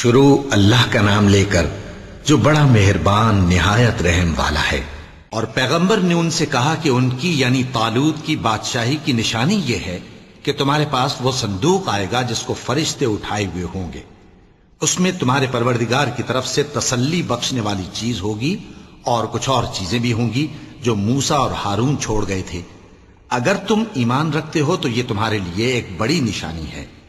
शुरू अल्लाह का नाम लेकर, जो बड़ा मेहरबान, निहायत रहम वाला है। और पैगंबर ने उनसे कहा कि उनकी, यानी तालूद की बादशाही की निशानी यह है कि तुम्हारे पास वो संदूक आएगा जिसको फरिश्ते उठाए हुए होंगे। उसमें तुम्हारे परवरदिगार की तरफ़ से तसल्ली बख्शने वाली चीज़ होगी और कुछ और चीज़ें भी होंगी जो मूसा और हारून छोड़ गए थे। अगर तुम ईमान रखते हो तो ये तुम्हारे लिए एक बड़ी निशानी है।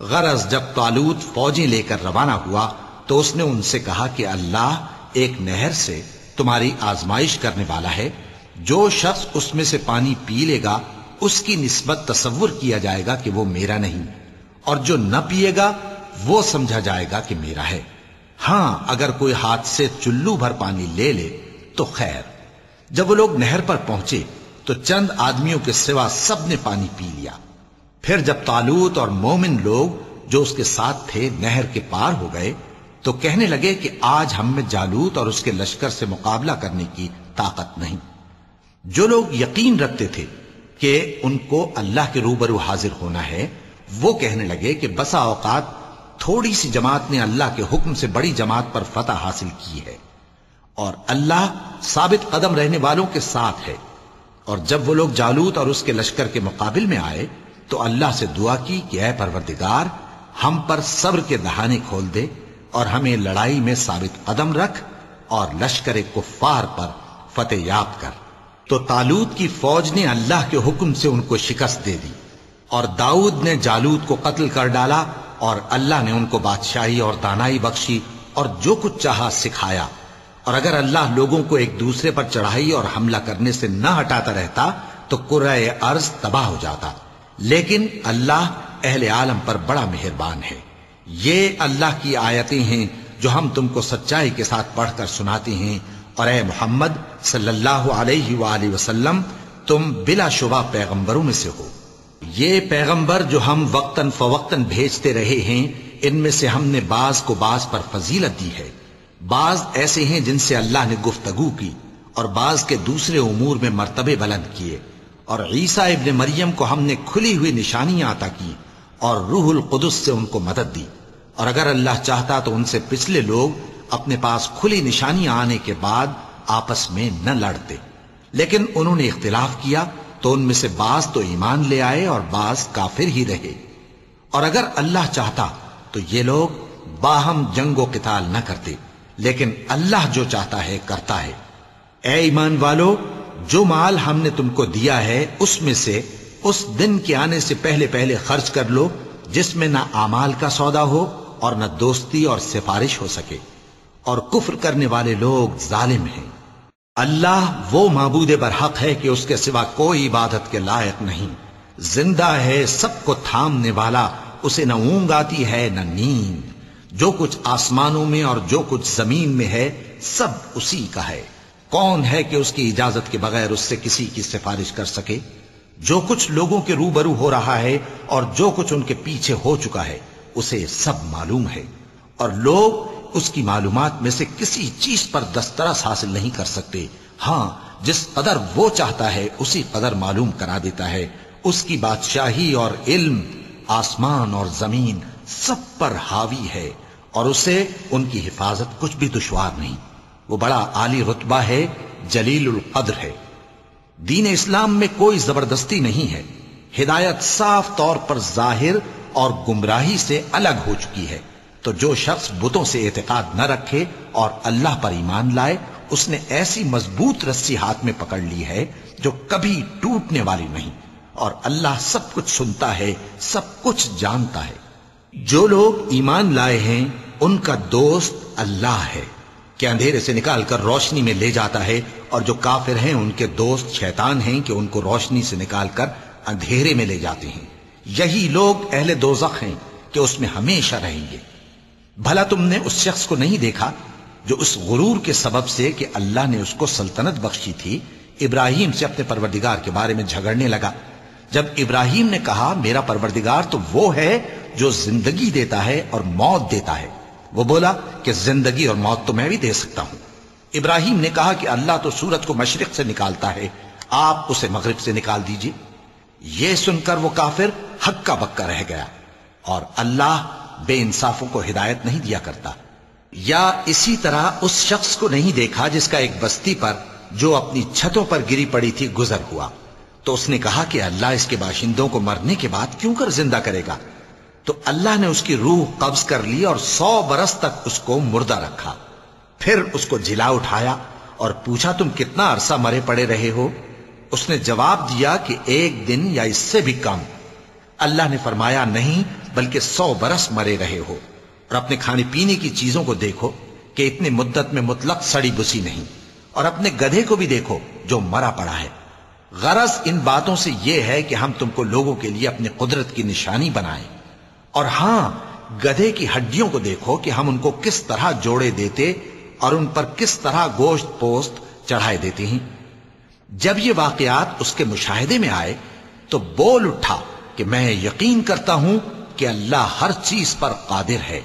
गरज जब तालूत फौजी लेकर रवाना हुआ तो उसने उनसे कहा कि अल्लाह एक नहर से तुम्हारी आजमाइश करने वाला है। जो शख्स उसमें से पानी पी लेगा, उसकी निस्बत तस्वुर किया जाएगा कि वो मेरा नहीं, और जो न पिएगा, वो समझा जाएगा कि मेरा है। हाँ, अगर कोई हाथ से चुल्लू भर पानी ले ले तो खैर। जब वो लोग नहर पर पहुँचे तो चंद आदमियों के सिवा सबने पानी पी लिया। फिर जब तालूत और मोमिन लोग जो उसके साथ थे नहर के पार हो गए तो कहने लगे कि आज हम में जालूत और उसके लश्कर से मुकाबला करने की ताकत नहीं। जो लोग यकीन रखते थे कि उनको अल्लाह के रूबरू हाजिर होना है, वो कहने लगे कि बसा औकात थोड़ी सी जमात ने अल्लाह के हुक्म से बड़ी जमात पर फतह हासिल की है। और अल्लाह साबित कदम रहने वालों के साथ है। और जब वो लोग जालूत और उसके लश्कर के मुकाबले में आए तो अल्लाह से दुआ की कि अय परवरदिगार, हम पर सब्र के दहाने खोल दे और हमें लड़ाई में साबित कदम रख और लश्कर कुफ्फार पर फतेह याब कर। तो तालूद की फौज ने अल्लाह के हुक्म से उनको शिकस्त दे दी और दाऊद ने जालूद को कत्ल कर डाला और अल्लाह ने उनको बादशाही और दानाई बख्शी और जो कुछ चाहा सिखाया। और अगर अल्लाह लोगों को एक दूसरे पर चढ़ाई और हमला करने से न हटाता रहता तो कुर्र अर्ज़ तबाह हो जाता। लेकिन अल्लाह अहले आलम पर बड़ा मेहरबान है। ये अल्लाह की आयतें हैं जो हम तुमको सच्चाई के साथ पढ़कर सुनाते हैं। और ए मोहम्मद वसल्लम, तुम बिला शुबा पैगंबरों में से हो। ये पैगंबर जो हम वक्तन फवक्तन भेजते रहे हैं, इनमें से हमने बाज को बाज पर फजीलत दी है। बाज ऐसे हैं जिनसे अल्लाह ने गुफ्तगु की और बाज के दूसरे उमूर में मर्तबे बुलंद किए। और ईसा इब्न मरियम को हमने खुली हुई निशानियाँ अता की और रूहुल कुदस से उनको मदद दी। और अगर अल्लाह चाहता तो उनसे पिछले लोग अपने पास खुली निशानियाँ आने के बाद आपस में न लड़ते। लेकिन उन्होंने इख्तिलाफ किया तो उनमें से बास तो ईमान ले आए और बास काफिर ही रहे। और अगर अल्लाह चाहता तो ये लोग बाहम जंगो किताल न करते, लेकिन अल्लाह जो चाहता है करता है। ए ईमान वालो जो माल हमने तुमको दिया है, उसमें से उस दिन के आने से पहले पहले खर्च कर लो, जिसमें ना आमाल का सौदा हो और न दोस्ती और सिफारिश हो सके। और कुफर करने वाले लोग जालिम हैं। अल्लाह वो मबूद बरहक है कि उसके सिवा कोई इबादत के लायक नहीं। ज़िंदा है सबको थामने वाला, उसे न ऊंग आती है, न नींद। जो कुछ आसमानों में और जो कुछ ज़मीन में है, सब उसी का है। कौन है कि उसकी इजाज़त के बगैर उससे किसी की सिफारिश कर सके? जो कुछ लोगों के रूबरू हो रहा है और जो कुछ उनके पीछे हो चुका है, उसे सब मालूम है। और लोग उसकी मालूमात में से किसी चीज़ पर दस्तरस हासिल नहीं कर सकते। हाँ, जिस कदर वो चाहता है, उसी कदर मालूम करा देता है। उसकी बादशाही और इल्म, आसमान और ज़मीन सब पर हावी है और उसे उनकी हिफाजत कुछ भी दुश्वार नहीं। वो बड़ा आली रुतबा है जलील कद्र है। दीन इस्लाम में कोई ज़बरदस्ती नहीं है। हिदायत साफ़ तौर पर ज़ाहिर और गुमराही से अलग हो चुकी है। तो जो शख्स बुतों से एतकाद न रखे और अल्लाह पर ईमान लाए, उसने ऐसी मज़बूत रस्सी हाथ में पकड़ ली है, जो कभी टूटने वाली नहीं। और अल्लाह सब कुछ सुनता है, सब कुछ जानता है। जो लोग ईमान लाए हैं, उनका दोस्त अल्लाह है। कि अंधेरे से निकालकर रोशनी में ले जाता है और जो काफिर हैं, उनके दोस्त शैतान हैं कि उनको रोशनी से निकालकर अंधेरे में ले जाते हैं। यही लोग अहले दोजख हैं कि उसमें हमेशा रहेंगे। भला तुमने उस शख्स को नहीं देखा जो उस गुरूर के सबब से कि अल्लाह ने उसको सल्तनत बख्शी थी? इब्राहिम से अपने परवरदिगार के बारे में झगड़ने लगा। जब इब्राहिम ने कहा, मेरा परवरदिगार तो वो है जो ज़िंदगी देता है और मौत देता है। वो बोला कि ज़िंदगी और मौत तो मैं भी दे सकता हूँ। इब्राहिम ने कहा कि अल्लाह तो सूरज को मशरक से निकालता है। आप उसे मगरब से निकाल दीजिए। यह सुनकर वो काफिर हक्का बक्का रह गया और अल्लाह बे इंसाफों को हिदायत नहीं दिया करता। या इसी तरह उस शख्स को नहीं देखा जिसका एक बस्ती पर जो अपनी छतों पर गिरी पड़ी थी गुजर हुआ। तो उसने कहा कि अल्लाह इसके बाशिंदों को मरने के बाद क्यों कर ज़िंदा करेगा? तो अल्लाह ने उसकी रूह कब्ज कर ली और सौ बरस तक उसको मुर्दा रखा। फिर उसको जिला उठाया और पूछा, तुम कितना अरसा मरे पड़े रहे हो? उसने जवाब दिया कि एक दिन या इससे भी कम। अल्लाह ने फरमाया, नहीं, बल्कि सौ बरस मरे रहे हो। और अपने खाने पीने की चीज़ों को देखो कि इतनी मुद्दत में मुतलक सड़ी बुसी नहीं। और अपने गधे को भी देखो जो मरा पड़ा है। गरज इन बातों से यह है कि हम तुमको लोगों के लिए अपनी कुदरत की निशानी बनाए। और हाँ, गधे की हड्डियों को देखो कि हम उनको किस तरह जोड़े देते और उन पर किस तरह गोश्त पोस्त चढ़ाए देते हैं। जब ये वाकयात उसके मुशाहिदे में आए तो बोल उठा कि मैं यकीन करता हूँ कि अल्लाह हर चीज़ पर कादिर है।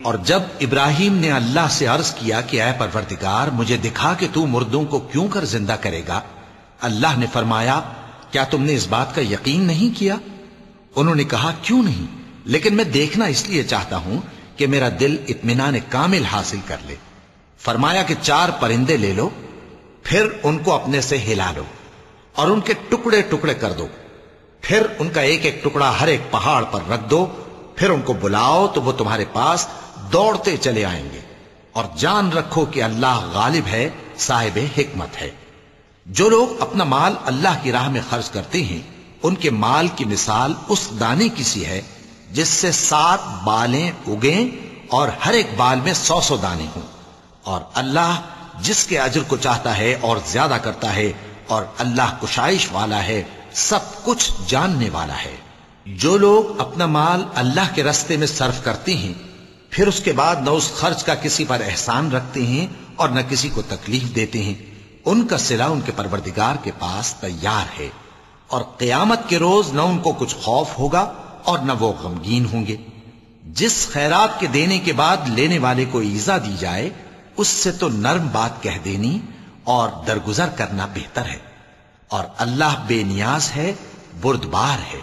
और जब इब्राहिम ने अल्लाह से अर्ज़ किया कि अय परवरदिगार, मुझे दिखा कि तू मुर्दों को क्यों कर ज़िंदा करेगा? अल्लाह ने फरमाया, क्या तुमने इस बात का यकीन नहीं किया? उन्होंने कहा, क्यों नहीं? लेकिन मैं देखना इसलिए चाहता हूँ कि मेरा दिल इतमान कामिल हासिल कर ले। फरमाया कि चार परिंदे ले लो, फिर उनको अपने से हिला लो और उनके टुकड़े टुकड़े कर दो। फिर उनका एक एक टुकड़ा हर एक पहाड़ पर रख दो। फिर उनको बुलाओ तो वो तुम्हारे पास दौड़ते चले आएँगे। और जान रखो कि अल्लाह गालिब है, साहिब हिकमत है। जो लोग अपना माल अल्लाह की राह में खर्च करते हैं, उनके माल की मिसाल उस दाने की सी है जिससे सात बालें उगे और हर एक बाल में सौ सौ दाने हों। और अल्लाह जिसके अजर को चाहता है और ज़्यादा करता है और अल्लाह कुशाइश वाला है, सब कुछ जानने वाला है। जो लोग अपना माल अल्लाह के रस्ते में सर्व करते हैं, फिर उसके बाद न उस खर्च का किसी पर एहसान रखते हैं और न किसी को तकलीफ़ देते हैं। उनका सिला उनके परवरदिगार के पास तैयार है और कयामत के रोज न उनको कुछ खौफ होगा और न वो गमगीन होंगे। जिस खैरात के देने के बाद लेने वाले को ईजा दी जाए, उससे तो नर्म बात कह देनी और दरगुजर करना बेहतर है। और अल्लाह बेनियाज है, बुरदबार है।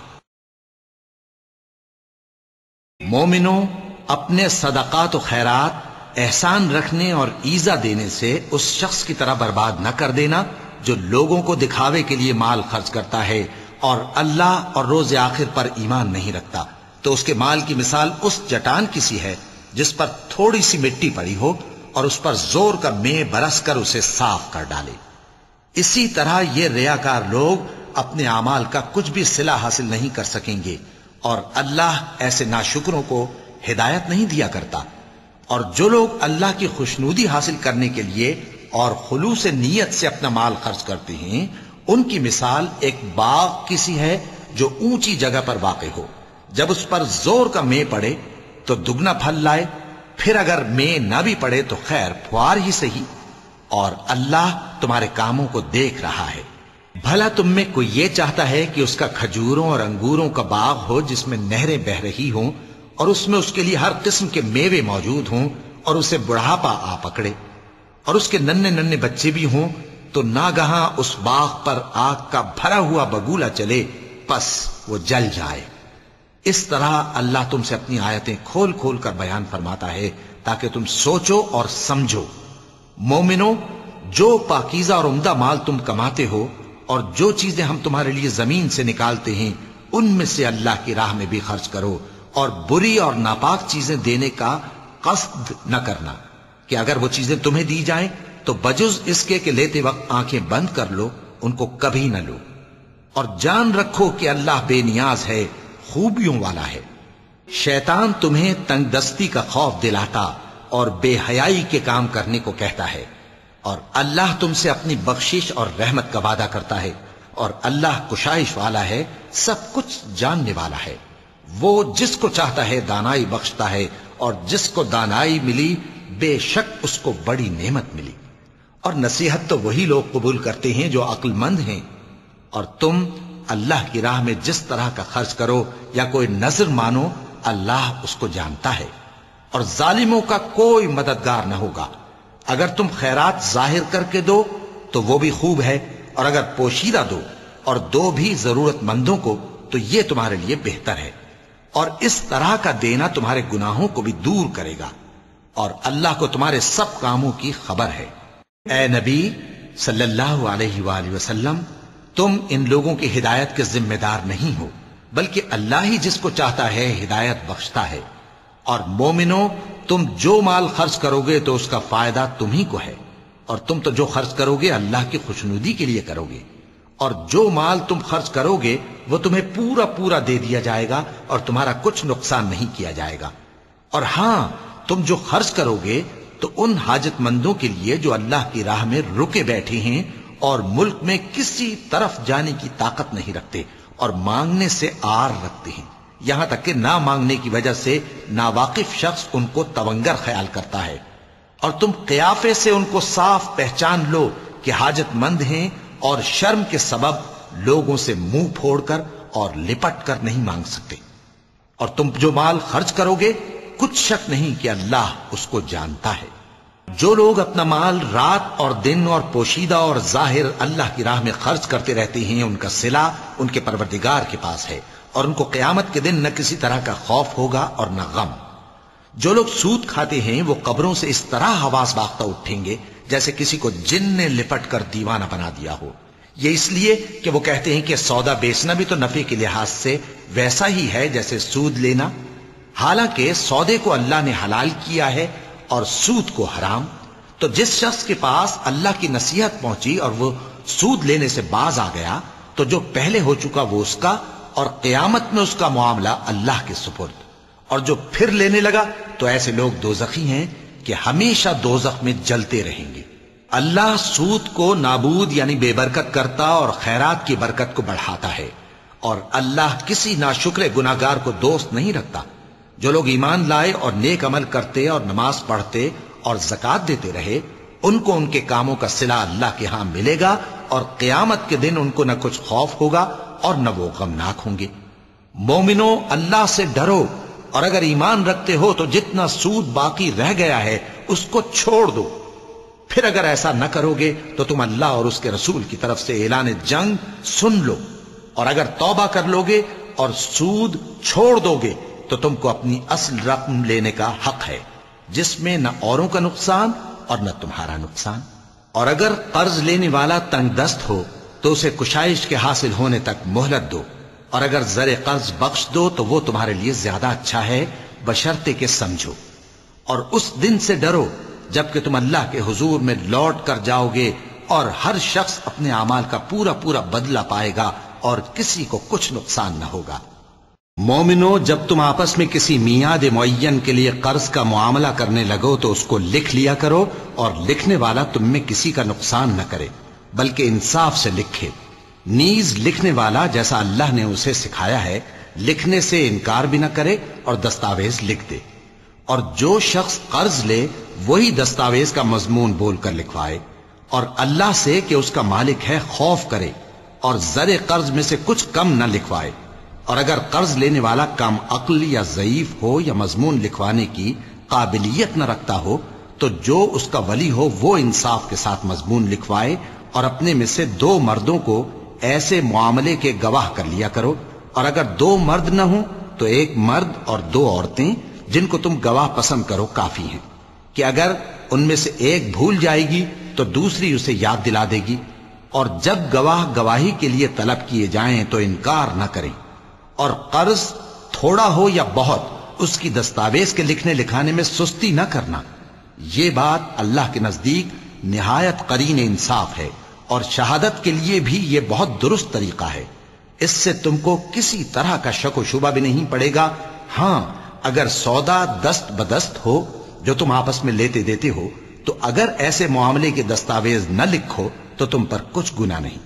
मोमिनो, अपने सदकात खैरात, एहसान रखने और ईजा देने से उस शख्स की तरह बर्बाद न कर देना, जो लोगों को दिखावे के लिए माल खर्च करता है और अल्लाह और रोज आखिर पर ईमान नहीं रखता। तो उसके माल की मिसाल उस चटान की सी है, जिस पर थोड़ी सी मिट्टी पड़ी हो और उस पर ज़ोर का मे बरस कर उसे साफ़ कर डाले। इसी तरह ये रियाकार लोग अपने अमाल का कुछ भी सिला हासिल नहीं कर सकेंगे और अल्लाह ऐसे नाशुकरों को हिदायत नहीं दिया करता। और जो लोग अल्लाह की खुशनूदी हासिल करने के लिए और खुलूस नीयत से अपना माल खर्च करते हैं उनकी मिसाल एक बाग किसी है जो ऊँची जगह पर वाक़ हो। जब उस पर ज़ोर का मे पड़े तो दुगना फल लाए, फिर अगर मे ना भी पड़े तो खैर फुआर ही सही। और अल्लाह तुम्हारे कामों को देख रहा है। भला तुम में कोई ये चाहता है कि उसका खजूरों और अंगूरों का बाग हो, जिसमें नहरें बह रही हों, और उसमें उसके लिए हर किस्म के मेवे मौजूद हों, और उसे बुढ़ापा आ पकड़े, और उसके नन्हे नन्हे बच्चे भी हों तो नागहा उस बाग पर आग का भरा हुआ बगूला चले, बस वो जल जाए। इस तरह अल्लाह तुमसे अपनी आयतें खोल खोल कर बयान फरमाता है, ताकि तुम सोचो और समझो। मोमिनो, जो पाकिजा और उम्दा माल तुम कमाते हो, और जो चीज़ें हम तुम्हारे लिए ज़मीन से निकालते हैं, उनमें से अल्लाह की राह में भी खर्च करो, और बुरी और नापाक चीज़ें देने का कस्द न करना, कि अगर वो चीज़ें तुम्हें दी जाएँ तो बजुज इसके के लेते वक्त आँखें बंद कर लो, उनको कभी न लो। और जान रखो कि अल्लाह बेनियाज है, खूबियों वाला है। शैतान तुम्हें तंगदस्ती का खौफ दिलाता और बेहयाई के काम करने को कहता है। और अल्लाह तुमसे अपनी बख्शिश और रहमत का वादा करता है। और अल्लाह कुशाइश वाला है, सब कुछ जानने वाला है। वो जिसको चाहता है दानाई बख्शता है, और जिसको दानाई मिली, बेशक उसको बड़ी नेमत मिली। और नसीहत तो वही लोग कबूल करते हैं जो अक्लमंद हैं। और तुम अल्लाह की राह में जिस तरह का खर्च करो या कोई नज़र मानो, अल्लाह उसको जानता है। और जालिमों का कोई मददगार न होगा। अगर तुम खैरात ज़ाहिर करके दो तो वो भी खूब है। और अगर पोशीदा दो, और दो भी जरूरतमंदों को तो ये तुम्हारे लिए बेहतर है। और इस तरह का देना तुम्हारे गुनाहों को भी दूर करेगा। और अल्लाह को तुम्हारे सब कामों की खबर है। ए नबी, सल्लल्लाहु अलैहि वसल्लम, तुम इन लोगों की हिदायत के जिम्मेदार नहीं हो, बल्कि अल्लाह ही जिसको चाहता है हिदायत बख्शता है। और मोमिनो, तुम जो माल खर्च करोगे तो उसका फ़ायदा तुम ही को है। और तुम तो जो खर्च करोगे, अल्लाह की खुशनुदी के लिए करोगे। और जो माल तुम खर्च करोगे, वो तुम्हें पूरा पूरा दे दिया जाएगा और तुम्हारा कुछ नुकसान नहीं किया जाएगा। और हाँ, तुम जो खर्च करोगे तो उन हाजतमंदों के लिए जो अल्लाह की राह में रुके बैठे हैं और मुल्क में किसी तरफ़ जाने की ताकत नहीं रखते और मांगने से आर रखते हैं। यहाँ तक कि ना मांगने की वजह से नावाकिफ शख्स उनको तवंगर ख्याल करता है। और तुम कयाफे से उनको साफ़ पहचान लो कि हाजतमंद हैं और शर्म के सबब लोगों से मुँह फोड़कर और लिपट कर नहीं मांग सकते। और तुम जो माल खर्च करोगे कुछ शक नहीं कि अल्लाह उसको जानता है। जो लोग अपना माल रात और दिन और पोशीदा और ज़ाहिर अल्लाह की राह में खर्च करते रहते हैं, उनका सिला उनके परवरदिगार के पास है और उनको क्यामत के दिन न किसी तरह का खौफ होगा और न गम। जो लोग सूद खाते हैं, वो कब्रों से इस तरह हवास बागता उठेंगे, जैसे किसी को जिन ने लिपट कर दीवाना बना दिया हो। ये इसलिए कि वो कहते हैं कि सौदा बेचना भी तो नफे के लिहाज से वैसा ही है जैसे सूद लेना। हालाँकि सौदे को अल्लाह ने हलाल किया है और सूद को हराम तो जिस शख्स के पास अल्लाह की नसीहत पहुँची और वो सूद लेने से बाज आ गया तो जो पहले हो चुका वो उसका और कयामत में उसका मामला अल्लाह के सुपुर्द। और जो फिर लेने लगा तो ऐसे लोग दो हैं कि हमेशा दोजख में जलते रहेंगे। अल्लाह सूद को नाबूद यानी बेबरकत करता और खैरात की बरकत को बढ़ाता है, और अल्लाह किसी नाशुक्र गुनागार को दोस्त नहीं रखता। जो लोग ईमान लाए और नेक अमल करते और नमाज़ पढ़ते और जक़ात देते रहे, उनको उनके कामों का सिला अल्लाह के यहाँ मिलेगा और क्यामत के दिन उनको न कुछ खौफ होगा और न वो गमनाक होंगे। मोमिनो, अल्लाह से डरो और अगर ईमान रखते हो तो जितना सूद बाकी रह गया है, उसको छोड़ दो। फिर अगर ऐसा न करोगे तो तुम अल्लाह और उसके रसूल की तरफ़ से ऐलान जंग सुन लो और अगर तौबा कर लोगे और सूद छोड़ दोगे तो तुमको अपनी असल रकम लेने का हक है, जिसमें न औरों का नुकसान और न तुम्हारा नुकसान। और अगर कर्ज लेने वाला तंगदस्त हो तो उसे कुशाइश के हासिल होने तक मोहलत दो। और अगर जरे कर्ज बख्श दो तो वो तुम्हारे लिए ज़्यादा अच्छा है, बशर्ते के समझो। और उस दिन से डरो, जबकि तुम अल्लाह के हुजूर में लौट कर जाओगे, और हर शख्स अपने अमाल का पूरा पूरा बदला पाएगा, और किसी को कुछ नुकसान न होगा। मोमिनो, जब तुम आपस में किसी मियाद मुन के लिए कर्ज का मामला करने लगो तो उसको लिख लिया करो और लिखने वाला तुम में किसी का नुकसान न करे, बल्कि इंसाफ से लिखे। नीज लिखने वाला जैसा अल्लाह ने उसे सिखाया है, लिखने से इनकार भी न करे और दस्तावेज़ लिख दे। और जो शख्स कर्ज ले, वही दस्तावेज़ का मजमून बोलकर लिखवाए। और अल्लाह से कि उसका मालिक है, खौफ करे और जरे कर्ज में से कुछ कम न लिखवाए। और अगर कर्ज लेने वाला कम अक्ल या जयीफ हो या मजमून लिखवाने की काबिलियत न रखता हो तो जो उसका वली हो वो इंसाफ के साथ मजमून लिखवाए और अपने में से दो मर्दों को ऐसे मामले के गवाह कर लिया करो। और अगर दो मर्द न हो तो एक मर्द और दो औरतें, जिनको तुम गवाह पसंद करो, काफ़ी हैं। कि अगर उनमें से एक भूल जाएगी तो दूसरी उसे याद दिला देगी। और जब गवाह गवाही के लिए तलब किए जाएँ तो इनकार न करें। और कर्ज थोड़ा हो या बहुत, उसकी दस्तावेज़ के लिखने लिखाने में सुस्ती न करना। यह बात अल्लाह के नज़दीक निहायत करीन इंसाफ है और शहादत के लिए भी यह बहुत दुरुस्त तरीका है। इससे तुमको किसी तरह का शक शुबा भी नहीं पड़ेगा। हाँ, अगर सौदा दस्त बदस्त हो, जो तुम आपस में लेते देते हो तो अगर ऐसे मामले के दस्तावेज़ न लिखो तो तुम पर कुछ गुना नहीं।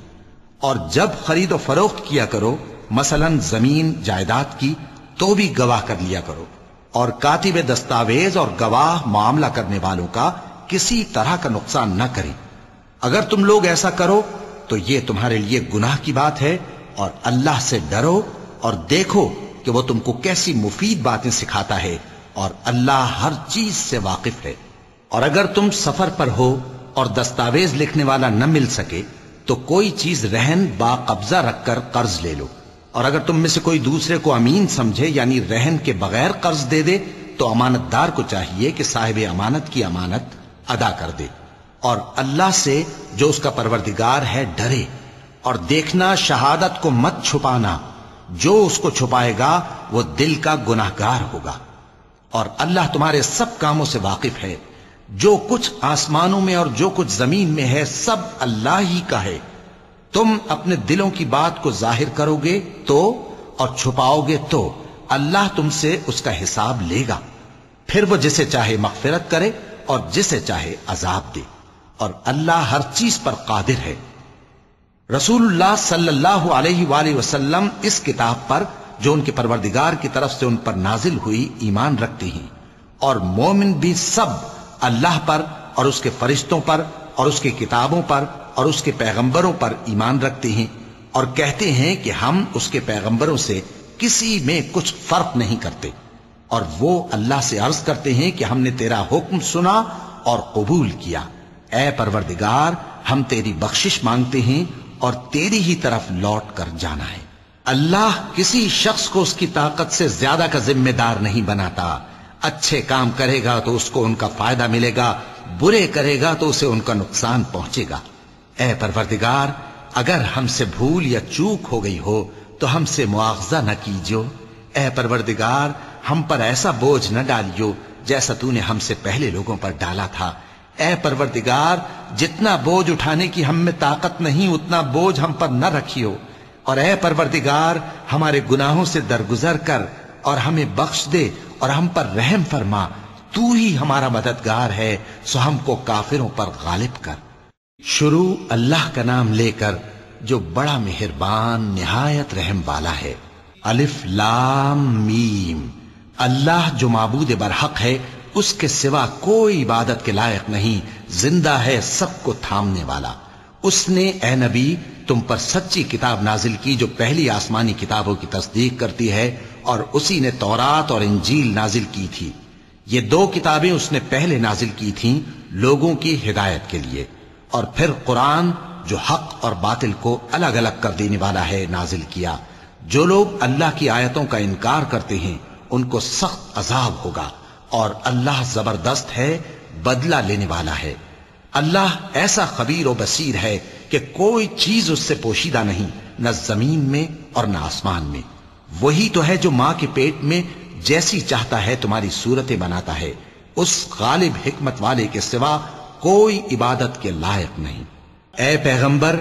और जब खरीदो फरोख्त किया करो मसलन ज़मीन जायदाद की तो भी गवाह कर लिया करो। और कातिब दस्तावेज़ और गवाह मामला करने वालों का किसी तरह का नुकसान न करें। अगर तुम लोग ऐसा करो तो यह तुम्हारे लिए गुनाह की बात है और अल्लाह से डरो और देखो कि वो तुमको कैसी मुफीद बातें सिखाता है और अल्लाह हर चीज़ से वाकिफ है। और अगर तुम सफ़र पर हो और दस्तावेज़ लिखने वाला न मिल सके तो कोई चीज़ रहन बाकब्जा रखकर कर्ज ले लो। और अगर तुम में से कोई दूसरे को अमीन समझे, यानी रहन के बगैर कर्ज दे दे तो अमानतदार को चाहिए कि साहिब अमानत की अमानत अदा कर दे। और अल्लाह से जो उसका परवरदिगार है, डरे। और देखना, शहादत को मत छुपाना। जो उसको छुपाएगा, वो दिल का गुनाहगार होगा। और अल्लाह तुम्हारे सब कामों से वाकिफ है। जो कुछ आसमानों में और जो कुछ ज़मीन में है, सब अल्लाह ही का है। तुम अपने दिलों की बात को ज़ाहिर करोगे तो और छुपाओगे तो अल्लाह तुमसे उसका हिसाब लेगा। फिर वो जिसे चाहे मगफिरत करे और जिसे चाहे अजाब दे। और अल्लाह हर चीज़ पर कादिर है। रसूलुल्लाह सल्लल्लाहु अलैहि वसल्लम इस किताब पर, जो उनके परवरदिगार की तरफ़ से उन पर नाजिल हुई, ईमान रखती हैं। और मोमिन भी सब अल्लाह पर और उसके फरिश्तों पर और उसकी किताबों पर और उसके पैगंबरों पर ईमान रखते हैं और कहते हैं कि हम उसके पैगंबरों से किसी में कुछ फ़र्क नहीं करते। और वो अल्लाह से अर्ज़ करते हैं कि हमने तेरा हुक्म सुना और कबूल किया। ए परवरदिगार, हम तेरी बख्शिश मांगते हैं और तेरी ही तरफ़ लौट कर जाना है। अल्लाह किसी शख्स को उसकी ताकत से ज़्यादा का जिम्मेदार नहीं बनाता। अच्छे काम करेगा तो उसको उनका फ़ायदा मिलेगा बुरे करेगा तो उसे उनका नुकसान पहुंचेगा। ए परवरदिगार, अगर हमसे भूल या चूक हो गई हो तो हमसे मुआवजा न कीजियो। ए परवरदिगार, हम पर ऐसा बोझ न डालियो जैसा तूने हमसे पहले लोगों पर डाला था। ए परवरदिगार, जितना बोझ उठाने की हम में ताकत नहीं, उतना बोझ हम पर न रखियो। और ए परवरदिगार, हमारे गुनाहों से दरगुजर कर और हमें बख्श दे और हम पर रहम फरमा। तू ही हमारा मददगार है, सो हमको काफिरों पर गालिब कर। शुरू अल्लाह का नाम लेकर, जो बड़ा मेहरबान, निहायत रहम वाला है। अलिफ लाम मीम। अल्लाह जो मबूद बरहक है, उसके सिवा कोई इबादत के लायक नहीं, ज़िंदा है सबको थामने वाला। उसने, ए नबी, तुम पर सच्ची किताब नाजिल की, जो पहली आसमानी किताबों की तस्दीक करती है, और उसी ने तौरात और इंजील नाजिल की थी। ये दो किताबें उसने पहले नाजिल की थीं लोगों की हिदायत के लिए। और फिर कुरान, जो हक और बातिल को अलग अलग कर देने वाला है, नाजिल किया। जो लोग अल्लाह की आयतों का इनकार करते हैं, उनको सख्त अजाब होगा और अल्लाह ज़बरदस्त है, बदला लेने वाला है। अल्लाह ऐसा खबीर और बसीर है कि कोई चीज़ उससे पोशीदा नहीं, न ज़मीन में और न आसमान में। वही तो है जो माँ के पेट में जैसी चाहता है तुम्हारी सूरतें बनाता है। उस गालिब हिकमत वाले के सिवा कोई इबादत के लायक नहीं। ए पैगंबर,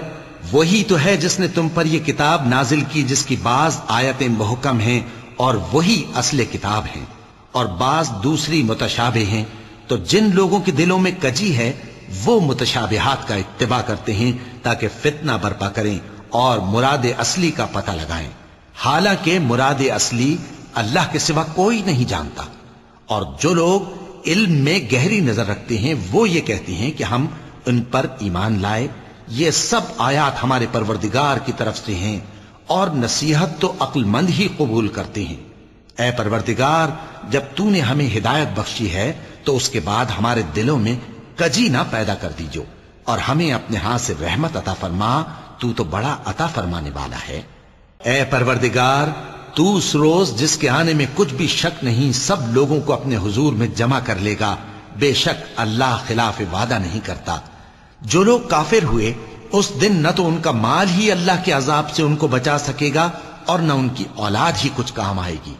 वही तो है जिसने तुम पर यह किताब नाजिल की जिसकी बाज आयतें मुहकम हैं और वही असले किताब हैं। और बाज दूसरी मुतशाबे हैं। तो जिन लोगों के दिलों में कजी है, वो मुतशाबिहात का इत्तबा करते हैं ताकि फितना बर्पा करें और मुराद असली का पता लगाएँ। हालाँकि मुराद असली अल्लाह के सिवा कोई नहीं जानता। और जो लोग इल्म में गहरी नज़र रखते हैं, वो ये कहते हैं कि हम उन पर ईमान लाए। ये सब आयात हमारे परवरदिगार की तरफ़ से हैं और नसीहत तो अक्लमंद ही कबूल करते हैं। ए परवरदिगार, जब तूने हमें हिदायत बख्शी है तो उसके बाद हमारे दिलों में कजी ना पैदा कर दीजो और हमें अपने हाथ से रहमत अता फरमा, तू तो बड़ा अता फरमाने वाला है। ए परवरदिगार तू उस रोज जिसके आने में कुछ भी शक नहीं, सब लोगों को अपने हुजूर में जमा कर लेगा। बेशक अल्लाह खिलाफ वादा नहीं करता। जो लोग काफिर हुए, उस दिन न तो उनका माल ही अल्लाह के अजाब से उनको बचा सकेगा, और न उनकी औलाद ही कुछ काम आएगी।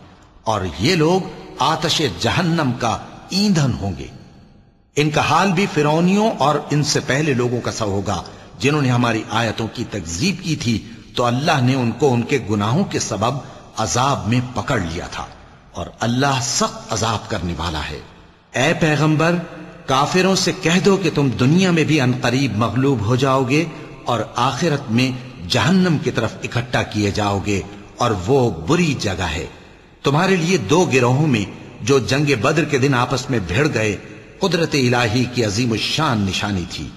और ये लोग आतश जहन्नम का ईंधन होंगे। इनका हाल भी फिरौनियों और इनसे पहले लोगों का सा होगा, जिन्होंने हमारी आयतों की तकजीब की थी तो अल्लाह ने उनको उनके गुनाहों के सबब अजाब में पकड़ लिया था और अल्लाह सख्त अजाब करने वाला है। ए पैगंबर, काफिरों से कह दो कि तुम दुनिया में भी अनकरीब मगलूब हो जाओगे और आखिरत में जहन्नम की तरफ़ इकट्ठा किए जाओगे और वो बुरी जगह है। तुम्हारे लिए दो गिरोहों में जो जंग बद्र के दिन आपस में भिड़ गए, कुदरत इलाही की अजीम शान निशानी थी।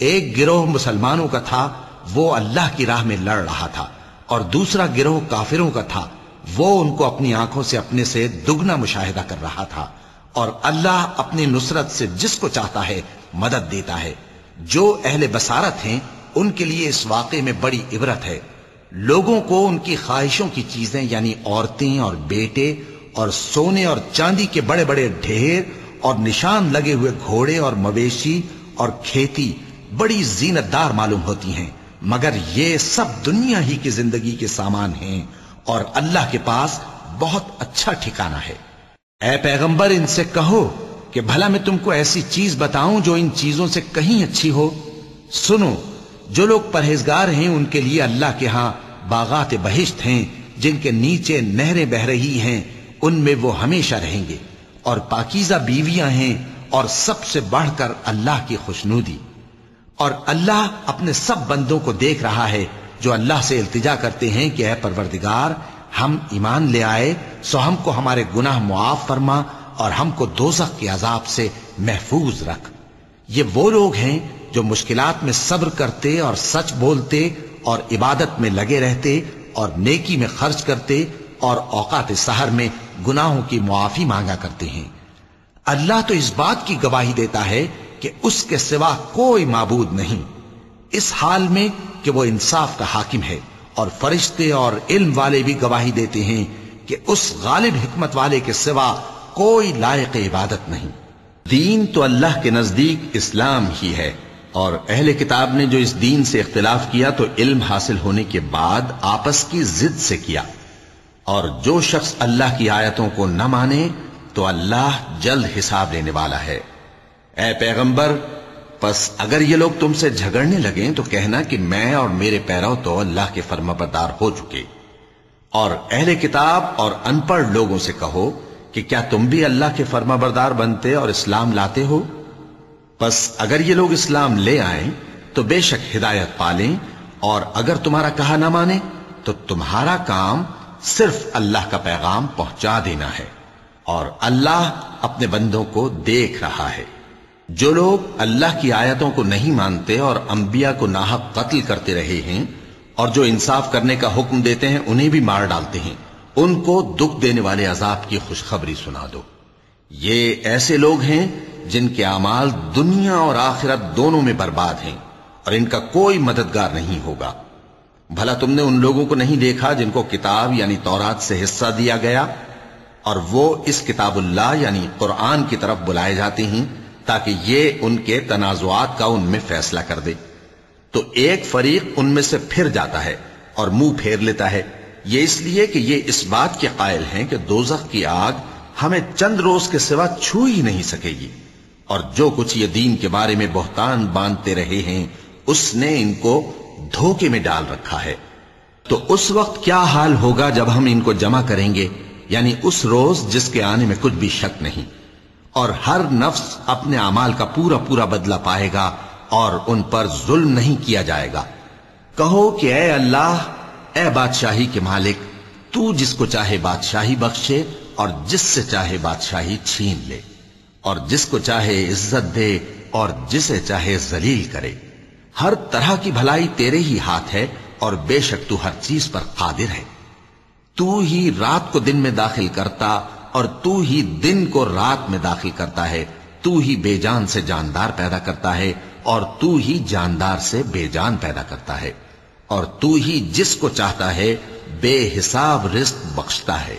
एक गिरोह मुसलमानों का था, वो अल्लाह की राह में लड़ रहा था और दूसरा गिरोह काफिरों का था वो उनको अपनी आँखों से अपने से दुगना मुशाहिदा कर रहा था और अल्लाह अपनी नुसरत से जिसको चाहता है मदद देता है। जो अहले बसारत हैं, उनके लिए इस वाक़े में बड़ी इबरत है। लोगों को उनकी ख्वाहिशों की चीज़ें, यानी औरतें और बेटे और सोने और चांदी के बड़े बड़े ढेर और निशान लगे हुए घोड़े और मवेशी और खेती बड़ी जीनतदार मालूम होती हैं। मगर ये सब दुनिया ही की ज़िंदगी के सामान हैं। और अल्लाह के पास बहुत अच्छा ठिकाना है। ए पैगंबर, इनसे कहो कि भला मैं तुमको ऐसी चीज़ बताऊँ जो इन चीज़ों से कहीं अच्छी हो। सुनो, जो लोग परहेजगार हैं, उनके लिए अल्लाह के यहाँ बागात बहिश्त हैं, जिनके नीचे नहरें बह रही हैं, उनमें वो हमेशा रहेंगे। और पाकिजा बीवियाँ हैं, और सबसे बढ़कर अल्लाह की खुशनूदी। और अल्लाह अपने सब बंदों को देख रहा है जो अल्लाह से इल्तिजा करते हैं कि अः परवरदिगार, हम ईमान ले आए, सो हमको हमारे गुनाह मुआफ फरमा और हमको दोजख के अजाब से महफूज रख। ये वो लोग हैं जो मुश्किलात में सब्र करते और सच बोलते और इबादत में लगे रहते और नेकी में खर्च करते और औकात सहर में गुनाहों की मुआफी मांगा करते हैं। अल्लाह तो इस बात की गवाही देता है कि उसके सिवा कोई माबूद नहीं। इस हाल में कि वो इंसाफ का हाकिम है और फरिश्ते और इल्म वाले भी गवाही देते हैं कि उस गालिब हिकमत वाले के सिवा कोई लायक इबादत नहीं। दीन तो अल्लाह के नज़दीक इस्लाम ही है और अहले किताब ने जो इस दीन से इख्तिलाफ किया तो इल्म हासिल होने के बाद आपस की जिद से किया। और जो शख्स अल्लाह की आयतों को न माने तो अल्लाह जल्द हिसाब लेने वाला है। ए पैगंबर बस अगर ये लोग तुमसे झगड़ने लगे तो कहना कि मैं और मेरे पैरों तो अल्लाह के फर्माबरदार हो चुके। और अहले किताब और अनपढ़ लोगों से कहो कि क्या तुम भी अल्लाह के फर्माबरदार बनते और इस्लाम लाते हो? बस अगर ये लोग इस्लाम ले आए तो बेशक हिदायत पालें और अगर तुम्हारा कहा ना माने तो तुम्हारा काम सिर्फ़ अल्लाह का पैगाम पहुँचा देना है, और अल्लाह अपने बंदों को देख रहा है। जो लोग अल्लाह की आयतों को नहीं मानते और अंबिया को नाहक कत्ल करते रहे हैं और जो इंसाफ करने का हुक्म देते हैं, उन्हें भी मार डालते हैं। उनको दुख देने वाले अजाब की खुशखबरी सुना दो। ये ऐसे लोग हैं जिनके अमाल दुनिया और आखिरत दोनों में बर्बाद हैं और इनका कोई मददगार नहीं होगा। भला तुमने उन लोगों को नहीं देखा जिनको किताब यानी तौरात से हिस्सा दिया गया? और वो इस किताबुल्लाह यानी कुरान की तरफ़ बुलाए जाते हैं ताकि ये उनके तनाजुआत का उनमें फैसला कर दे। तो एक फरीक उनमें से फिर जाता है और मुँह फेर लेता है। ये इसलिए कि ये इस बात के कायल हैं कि दोजख की आग हमें चंद रोज के सिवा छू ही नहीं सकेगी। और जो कुछ ये दीन के बारे में बहुतान बांधते रहे हैं, उसने इनको धोखे में डाल रखा है। तो उस वक्त क्या हाल होगा जब हम इनको जमा करेंगे? यानी उस रोज जिसके आने में कुछ भी शक नहीं। और हर नफ्स अपने अमाल का पूरा पूरा बदला पाएगा और उन पर जुल्म नहीं किया जाएगा। कहो कि ए अल्लाह, ए बादशाही के मालिक, तू जिसको चाहे बादशाही बख्शे और जिससे चाहे बादशाही छीन ले और जिसको चाहे इज़्ज़त दे और जिसे चाहे जलील करे। हर तरह की भलाई तेरे ही हाथ है और बेशक तू हर चीज़ पर कादिर है। तू ही रात को दिन में दाखिल करता और तू ही दिन को रात में दाखिल करता है। तू ही बेजान से जानदार पैदा करता है और तू ही जानदार से बेजान पैदा करता है। और तू ही जिसको चाहता है, बेहिसाब रिस्क बख्शता है।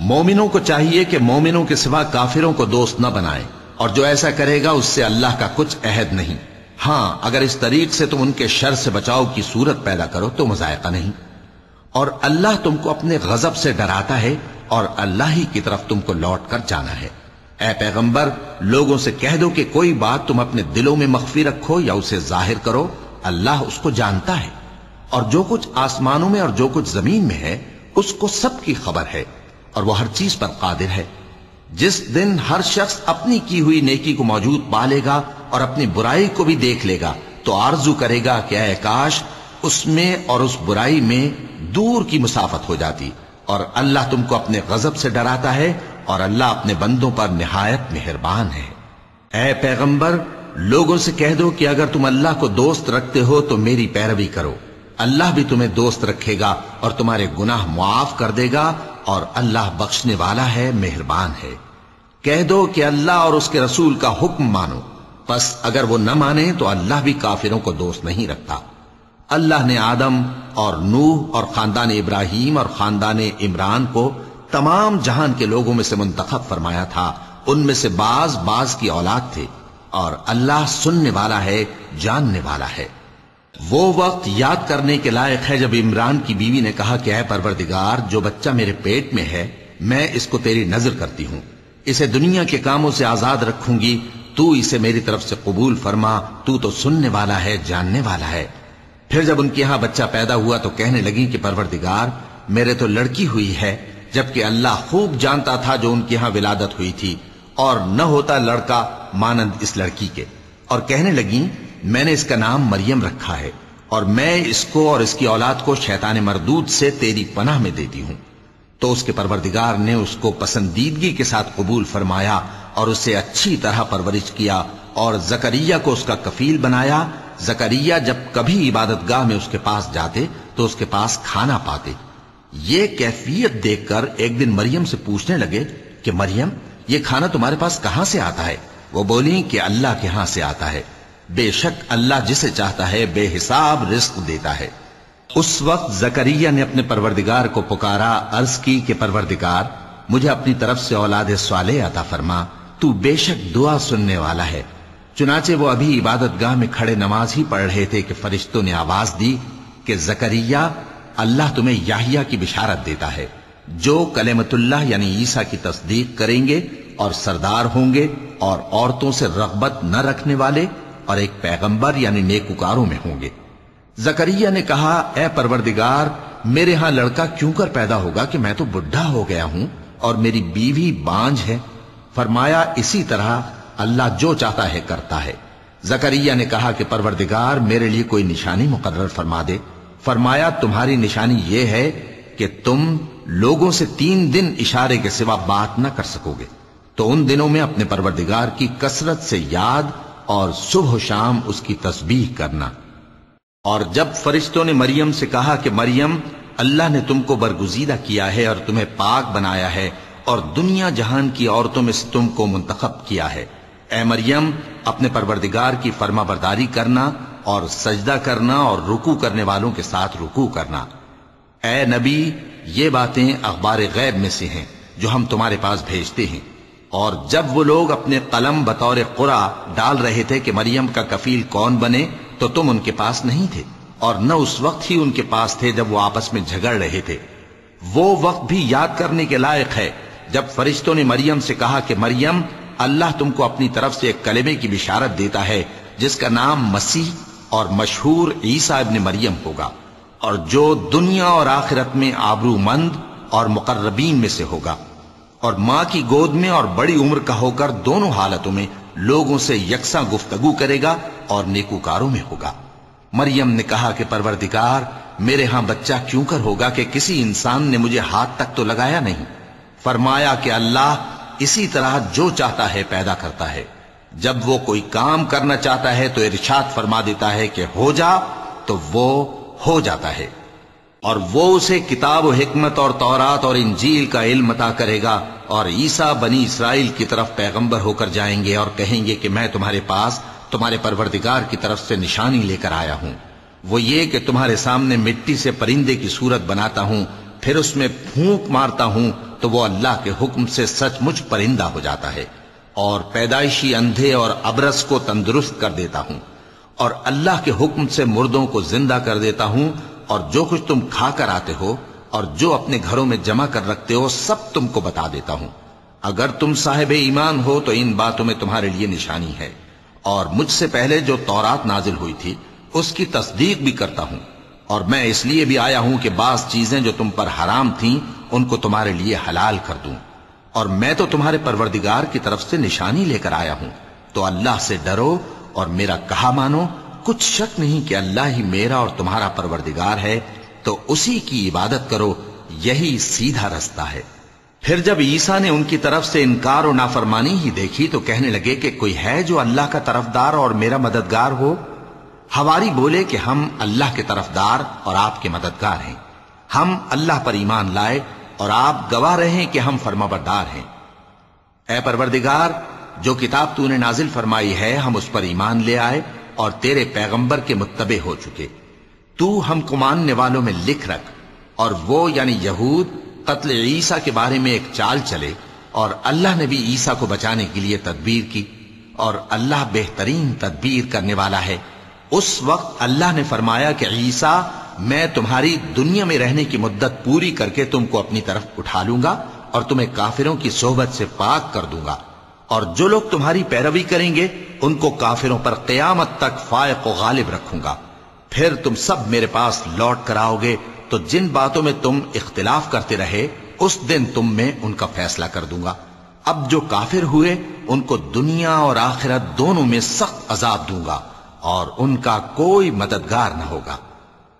मोमिनों को चाहिए कि मोमिनों के सिवा काफिरों को दोस्त न बनाए और जो ऐसा करेगा उससे अल्लाह का कुछ अहद नहीं। हाँ, अगर इस तरीक से तुम उनके शर से बचाव की सूरत पैदा करो तो मजायका नहीं। और अल्लाह तुमको अपने गजब से डराता है और अल्लाह ही की तरफ़ तुमको लौट कर जाना है। ए पैगंबर, लोगों से कह दो कि कोई बात तुम अपने दिलों में मख्फी रखो या उसे ज़ाहिर करो, अल्लाह उसको जानता है। और जो कुछ आसमानों में और जो कुछ ज़मीन में है, उसको सबकी खबर है और वह हर चीज़ पर कादिर है। जिस दिन हर शख्स अपनी की हुई नेकी को मौजूद पा लेगा और अपनी बुराई को भी देख लेगा तो आरज़ू करेगा कि काश उसमें और उस बुराई में दूर की मुसाफत हो जाती। और अल्लाह तुमको अपने गजब से डराता है और अल्लाह अपने बंदों पर निहायत मेहरबान है। ए पैगंबर, लोगों से कह दो कि अगर तुम अल्लाह को दोस्त रखते हो तो मेरी पैरवी करो। अल्लाह भी तुम्हें दोस्त रखेगा और तुम्हारे गुनाह मुआफ कर देगा और अल्लाह बख्शने वाला है, मेहरबान है। कह दो कि अल्लाह और उसके रसूल का हुक्म मानो। बस अगर वो न माने तो अल्लाह भी काफिरों को दोस्त नहीं रखता। अल्लाह ने आदम और नूह और खानदान इब्राहिम और खानदान इमरान को तमाम जहान के लोगों में से मुंतखब फरमाया था। उनमें से बाज बाज की औलाद थे और अल्लाह सुनने वाला है, जानने वाला है। वो वक्त याद करने के लायक है जब इमरान की बीवी ने कहा कि परवरदिगार, जो बच्चा मेरे पेट में है, मैं इसको तेरी नज़र करती हूँ। इसे दुनिया के कामों से आज़ाद रखूँगी। तू इसे मेरी तरफ़ से कबूल फरमा। तू तो सुनने वाला है, जानने वाला है। फिर जब उनके यहाँ बच्चा पैदा हुआ तो कहने लगी कि, परवरदिगार, मेरे तो लड़की हुई है, जबकि अल्लाह खूब जानता था जो उनके यहाँ विलादत हुई थी, और न होता लड़का मानंद इस लड़की के। और कहने लगी, मैंने इसका नाम मरियम रखा है, और मैं इसको और इसकी औलाद को शैतान मरदूद से तेरी पनाह में देती हूँ। तो उसके परवरदिगार ने उसको पसंदीदगी के साथ कबूल फरमाया और उसे अच्छी तरह परवरिश किया, और जकरिया को उसका कफील बनाया जकरिया जब कभी इबादतगाह में उसके पास जाते तो उसके पास खाना पाते। ये कैफियत देखकर एक दिन मरियम से पूछने लगे कि, मरियम, ये खाना तुम्हारे पास कहाँ से आता है? वो बोली कि, अल्लाह के यहाँ से आता है। बेशक अल्लाह जिसे चाहता है, बेहिसाब रिस्क देता है। उस वक्त जकरिया ने अपने परवरदिगार को पुकारा, अर्ज़ की कि, परवरदिगार, मुझे अपनी तरफ़ से औलाद सवाले अता फरमा, तू बेशक दुआ सुनने वाला है। चुनाचे वो अभी इबादत गाह में खड़े नमाज़ ही पढ़ रहे थे कि फरिश्तों ने आवाज़ दी कि जकरिया, अल्लाह तुम्हें याहिया की बिशारत देता है, जो कलेमतुल्लाह यानी ईसा की तस्दीक करेंगे और सरदार होंगे और औरतों से रगबत न रखने वाले और एक पैगंबर यानी नेकुकारों में होंगे। जकरिया ने कहा, ए परवरदिगार, मेरे यहाँ लड़का क्यों कर पैदा होगा कि मैं तो बुढ़ा हो गया हूँ और मेरी बीवी बांझ है? फरमाया, इसी तरह अल्लाह जो चाहता है, करता है। जकरिया ने कहा कि, परवरदिगार, मेरे लिए कोई निशानी मुकर्र फरमा दे। फरमाया, तुम्हारी निशानी यह है कि तुम लोगों से तीन दिन इशारे के सिवा बात न कर सकोगे। तो उन दिनों में अपने परवरदिगार की कसरत से याद और सुबह शाम उसकी तस्बीह करना। और जब फरिश्तों ने मरियम से कहा कि, मरियम, अल्लाह ने तुमको बरगुजीदा किया है और तुम्हें पाक बनाया है और दुनिया जहान की औरतों में से तुमको मुंतखब किया है ए मरियम, अपने परवरदिगार की फर्मा बरदारी करना और सजदा करना और रुकू करने वालों के साथ रुकू करना। ए नबी, ये बातें अखबार गैब में से हैं, जो हम तुम्हारे पास भेजते हैं। और जब वो लोग अपने कलम बतौर कुरा डाल रहे थे कि मरियम का कफील कौन बने तो तुम उनके पास नहीं थे, और न उस वक्त ही उनके पास थे जब वो आपस में झगड़ रहे थे। वो वक्त भी याद करने के लायक है, जब फरिश्तों ने मरियम से कहा कि मरियम अल्लाह तुमको अपनी तरफ़ से एक कलेमे की बिशारत देता है, जिसका नाम मसीह और मशहूर ईसा इब्न मरियम होगा, और जो दुनिया और आखिरत में आबरूमंद और मुकर्रबीन में से होगा। और माँ की गोद में और बड़ी उम्र का होकर दोनों हालतों में लोगों से यकसा गुफ्तगु करेगा और नेकूकारों में होगा। मरियम ने कहा कि, परवरदिगार, मेरे यहाँ बच्चा क्यों कर होगा कि किसी इंसान ने मुझे हाथ तक तो लगाया नहीं? फरमाया कि अल्लाह इसी तरह जो चाहता है पैदा करता है। जब वो कोई काम करना चाहता है तो इरशाद फरमा देता है कि हो जा तो वो हो जाता है। और वो उसे किताब हिकमत और तौरात और इंजील का इल्म अता करेगा और ईसा बनी इसराइल की तरफ़ पैगंबर होकर जाएँगे और कहेंगे कि मैं तुम्हारे पास, तुम्हारे परवरदिगार की तरफ़ से निशानी लेकर आया हूँ। वो ये कि तुम्हारे सामने मिट्टी से परिंदे की सूरत बनाता हूँ, फिर उसमें फूंक मारता हूँ तो वो अल्लाह के हुक्म से सचमुच परिंदा हो जाता है और पैदाइशी अंधे और अबरस को तंदुरुस्त कर देता हूँ और अल्लाह के हुक्म से मुर्दों को ज़िंदा कर देता हूँ और जो कुछ तुम खा कर आते हो और जो अपने घरों में जमा कर रखते हो, सब तुमको बता देता हूँ। अगर तुम साहेब ईमान हो तो इन बातों में तुम्हारे लिए निशानी है। और मुझसे पहले जो तौरात नाजिल हुई थी, उसकी तस्दीक भी करता हूँ। और मैं इसलिए भी आया हूँ कि बास चीज़ें जो तुम पर हराम थीं, उनको तुम्हारे लिए हलाल कर दूँ। और मैं तो तुम्हारे परवरदिगार की तरफ़ से निशानी लेकर आया हूँ। तो अल्लाह से डरो और मेरा कहा मानो, कुछ शक नहीं कि अल्लाह ही मेरा और तुम्हारा परवरदिगार है तो उसी की इबादत करो, यही सीधा रास्ता है। फिर जब ईसा ने उनकी तरफ़ से इनकार और नाफरमानी ही देखी तो कहने लगे कि कोई है जो अल्लाह का तरफदार और मेरा मददगार हो? हवारी बोले कि हम अल्लाह के तरफदार और आपके मददगार हैं। हम अल्लाह पर ईमान लाए और आप गवाह रहे कि हम फर्माबरदार हैं। ए परवरदिगार, जो किताब तूने नाजिल फरमाई है, हम उस पर ईमान ले आए और तेरे पैगंबर के मुत्तबे हो चुके। तू हमको मानने वालों में लिख रख और वो यानी यहूद, कत्ल ईसा के बारे में एक चाल चले और अल्लाह ने भी ईसा को बचाने के लिए तदबीर की और अल्लाह बेहतरीन तदबीर करने वाला है। उस वक्त अल्लाह ने फरमाया कि, ईसा, मैं तुम्हारी दुनिया में रहने की मुद्दत पूरी करके तुमको अपनी तरफ़ उठा लूँगा और तुम्हें काफिरों की सोहबत से पाक कर दूँगा। और जो लोग तुम्हारी पैरवी करेंगे, उनको काफिरों पर कयामत तक फायक गालिब रखूँगा। फिर तुम सब मेरे पास लौट कर आओगे तो जिन बातों में तुम इख्तिलाफ करते रहे, उस दिन तुम में उनका फैसला कर दूँगा। अब जो काफिर हुए, उनको दुनिया और आखिरत दोनों में सख्त अजाब दूँगा। और उनका कोई मददगार न होगा।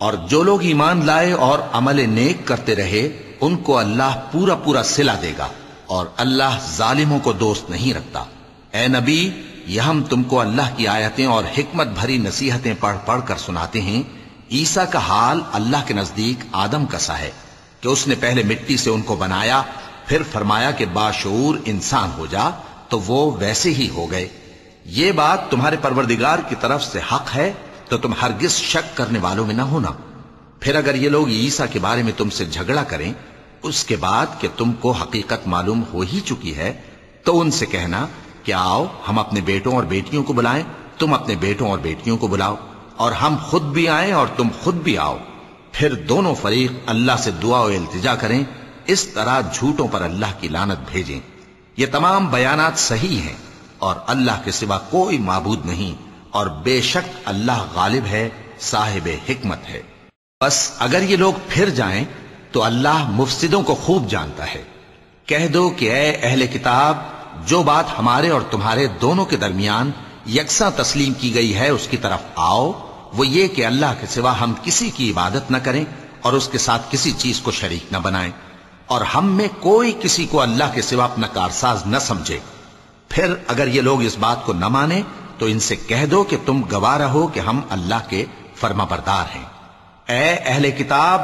और जो लोग ईमान लाए और अमल नेक करते रहे, उनको अल्लाह पूरा पूरा सिला देगा और अल्लाह जालिमों को दोस्त नहीं रखता। ए नबी, यह हम तुमको अल्लाह की आयतें और हिकमत भरी नसीहतें पढ़ पढ़ कर सुनाते हैं। ईसा का हाल अल्लाह के नज़दीक आदम का सा है कि उसने पहले मिट्टी से उनको बनाया, फिर फरमाया कि बाशूर इंसान हो जा तो वो वैसे ही हो गए। ये बात तुम्हारे परवरदिगार की तरफ़ से हक है तो तुम हरगिज शक करने वालों में ना होना। फिर अगर ये लोग ईसा के बारे में तुमसे झगड़ा करें, उसके बाद कि तुमको हकीकत मालूम हो ही चुकी है तो उनसे कहना कि आओ, हम अपने बेटों और बेटियों को बुलाएँ, तुम अपने बेटों और बेटियों को बुलाओ, और हम खुद भी आए और तुम खुद भी आओ। फिर दोनों फरीक अल्लाह से दुआ और इल्तिजा करें, इस तरह झूठों पर अल्लाह की लानत भेजें। ये तमाम बयानात सही हैं। और अल्लाह के सिवा कोई माबूद नहीं और बेशक अल्लाह गालिब है, साहिब हिकमत है। बस अगर ये लोग फिर जाएँ तो अल्लाह मुफसिदों को खूब जानता है। कह दो कि ए अहले किताब, जो बात हमारे और तुम्हारे दोनों के दरमियान यकसा तस्लीम की गई है, उसकी तरफ़ आओ। वो ये कि अल्लाह के सिवा हम किसी की इबादत न करें और उसके साथ किसी चीज़ को शरीक न बनाएँ। और हम में कोई किसी को अल्लाह के सिवा अपना कारसाज न समझे। फिर अगर ये लोग इस बात को न माने तो इनसे कह दो कि तुम गवाह रहो कि हम अल्लाह के फर्मा बरदार हैं। ए अहले किताब,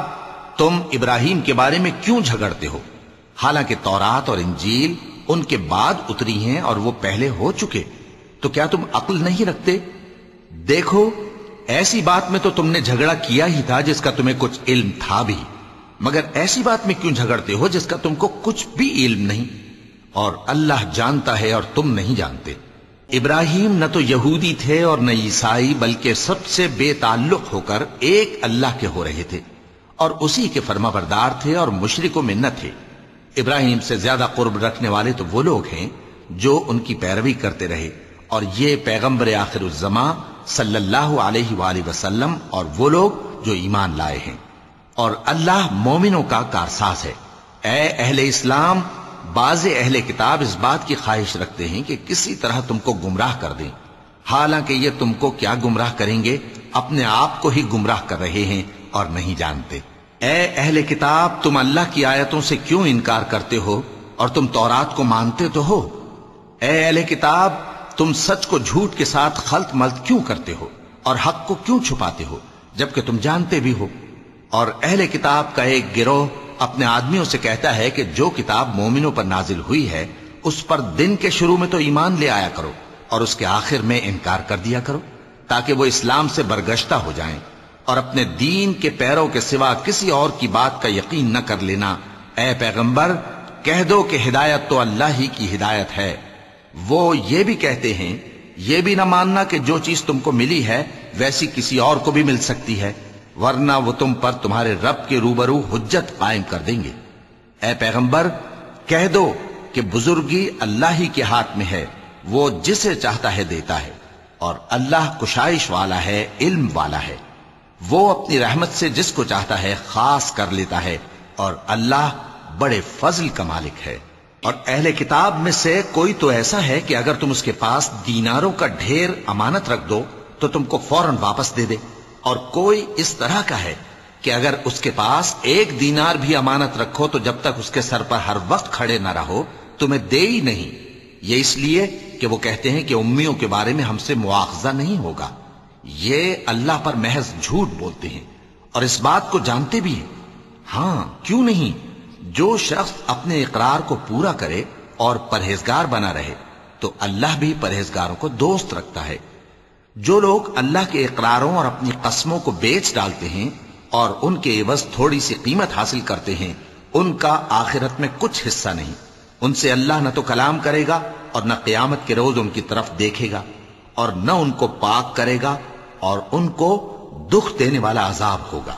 तुम इब्राहिम के बारे में क्यों झगड़ते हो? हालाँकि तौरात और इंजील उनके बाद उतरी हैं और वो पहले हो चुके तो क्या तुम अक्ल नहीं रखते? देखो, ऐसी बात में तो तुमने झगड़ा किया ही था जिसका तुम्हें कुछ इल्म था भी, मगर ऐसी बात में क्यों झगड़ते हो जिसका तुमको कुछ भी इल्म नहीं? और अल्लाह जानता है और तुम नहीं जानते। इब्राहिम न तो यहूदी थे और न ईसाई, बल्कि सबसे बेताल्लुक होकर एक अल्लाह के हो रहे थे और उसी के फर्माबरदार थे और मुशरिकों में न थे। इब्राहिम से ज़्यादा कुर्ब रखने वाले तो वो लोग हैं जो उनकी पैरवी करते रहे और ये पैगंबर आखिर जमा सल्लल्लाहु और वो लोग जो ईमान लाए हैं। और अल्लाह मोमिनों का कारसाज है। ए अहले इस्लाम बाज अहले किताब इस बात की ख्वाहिश रखते हैं कि किसी तरह तुमको गुमराह कर दें। हालाँकि ये तुमको क्या गुमराह करेंगे? अपने आप को ही गुमराह कर रहे हैं और नहीं जानते। अहले किताब, तुम अल्लाह की आयतों से क्यों इनकार करते हो और तुम तौरात को मानते तो हो? अहले किताब, तुम सच को झूठ के साथ खलत मल्त क्यों करते हो और हक को क्यों छुपाते हो, जबकि तुम जानते भी हो? और अहले किताब का एक गिरोह अपने आदमियों से कहता है कि जो किताब मोमिनों पर नाजिल हुई है, उस पर दिन के शुरू में तो ईमान ले आया करो और उसके आखिर में इनकार कर दिया करो, ताकि वो इस्लाम से बरगश्ता हो जाएँ और अपने दीन के पैरों के सिवा किसी और की बात का यकीन न कर लेना। ए पैगंबर, कह दो कि हिदायत तो अल्लाह ही की हिदायत है। वो ये भी कहते हैं, ये भी ना मानना कि जो चीज़ तुमको मिली है, वैसी किसी और को भी मिल सकती है। वरना वो तुम पर तुम्हारे रब के रूबरू हुज्जत कायम कर देंगे। ए पैगंबर, कह दो कि बुजुर्गी अल्लाह ही के हाथ में है, वो जिसे चाहता है देता है, और अल्लाह कुशाइश वाला है, इल्म वाला है। वो अपनी रहमत से जिसको चाहता है खास कर लेता है, और अल्लाह बड़े फजल का मालिक है। और अहले किताब में से कोई तो ऐसा है कि अगर तुम उसके पास दीनारों का ढेर अमानत रख दो तो तुमको फ़ौरन वापस दे दे। और कोई इस तरह का है कि अगर उसके पास एक दीनार भी अमानत रखो तो जब तक उसके सर पर हर वक्त खड़े ना रहो, तुम्हें दे ही नहीं। ये इसलिए कि वो कहते हैं कि उम्मियों के बारे में हमसे मुआवजा नहीं होगा। ये अल्लाह पर महज झूठ बोलते हैं और इस बात को जानते भी हैं। हाँ, क्यों नहीं? जो शख्स अपने इकरार को पूरा करे और परहेजगार बना रहे तो अल्लाह भी परहेजगारों को दोस्त रखता है। जो लोग अल्लाह के इकरारों और अपनी कस्मों को बेच डालते हैं और उनके एवज थोड़ी सी कीमत हासिल करते हैं, उनका आखिरत में कुछ हिस्सा नहीं। उनसे अल्लाह न तो कलाम करेगा और न क्यामत के रोज उनकी तरफ़ देखेगा और न उनको पाक करेगा और उनको दुख देने वाला अजाब होगा।